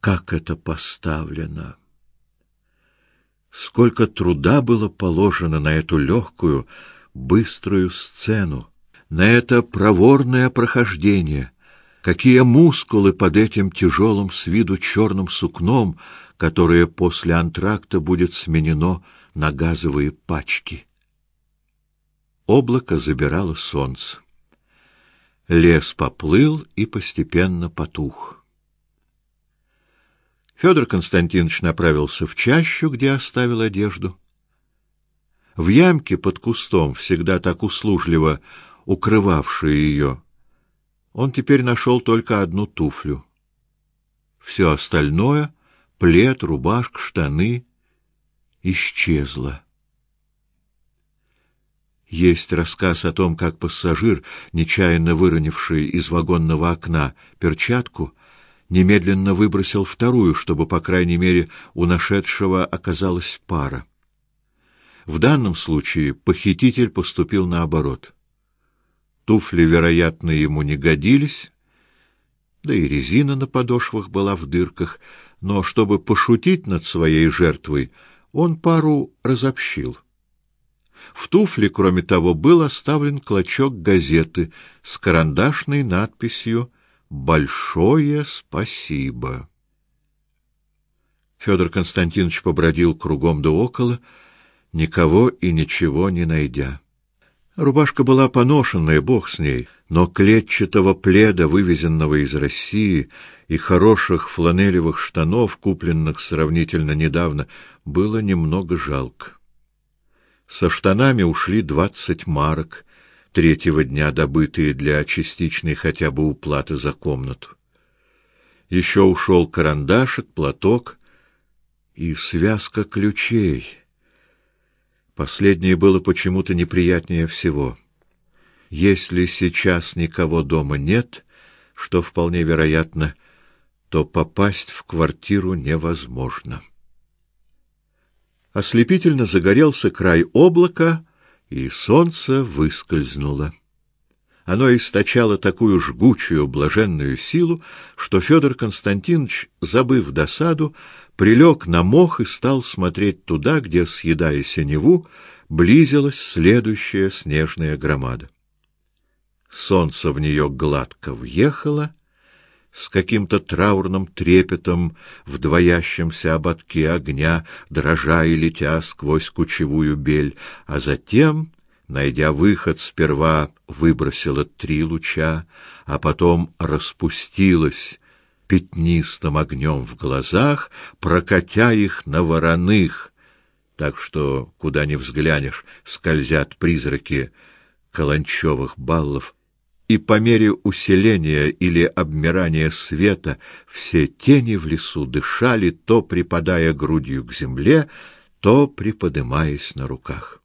как это поставлено! Сколько труда было положено на эту легкую, быструю сцену, на это проворное прохождение, какие мускулы под этим тяжелым с виду черным сукном, которое после антракта будет сменено на газовые пачки. Облако забирало солнце. Лес поплыл и постепенно потух. Федор Константинович направился в чащу, где оставил одежду. В ямке под кустом, всегда так услужливо укрывавшей ее, он теперь нашел только одну туфлю. Все остальное — плед, рубашка, штаны — исчезло. Есть рассказ о том, как пассажир, нечаянно выронивший из вагонного окна перчатку, немедленно выбросил вторую, чтобы, по крайней мере, у нашедшего оказалась пара. В данном случае похититель поступил наоборот. Туфли, вероятно, ему не годились, да и резина на подошвах была в дырках, но чтобы пошутить над своей жертвой, он пару разобщил. В туфле, кроме того, был оставлен клочок газеты с карандашной надписью большое спасибо. Федор Константинович побродил кругом да около, никого и ничего не найдя. Рубашка была поношенная, бог с ней, но клетчатого пледа, вывезенного из России, и хороших фланелевых штанов, купленных сравнительно недавно, было немного жалко. Со штанами ушли двадцать марок, третьего дня добытые для частичной хотя бы уплаты за комнату. Еще ушел карандашик, платок и связка ключей. Последнее было почему-то неприятнее всего. Если сейчас никого дома нет, что вполне вероятно, то попасть в квартиру невозможно. Ослепительно загорелся край облака, и солнце выскользнуло. Оно источало такую жгучую, блаженную силу, что Федор Константинович, забыв досаду, прилег на мох и стал смотреть туда, где, съедая синеву, близилась следующая снежная громада. Солнце в нее гладко въехало, с каким-то траурным трепетом в двоящемся ободке огня, дрожа и летя сквозь кучевую бель, а затем, найдя выход, сперва выбросила три луча, а потом распустилась пятнистым огнем в глазах, прокатя их на вороных, так что, куда ни взглянешь, скользят призраки каланчевых баллов и по мере усиления или обмирания света все тени в лесу дышали, то припадая грудью к земле, то приподымаясь на руках.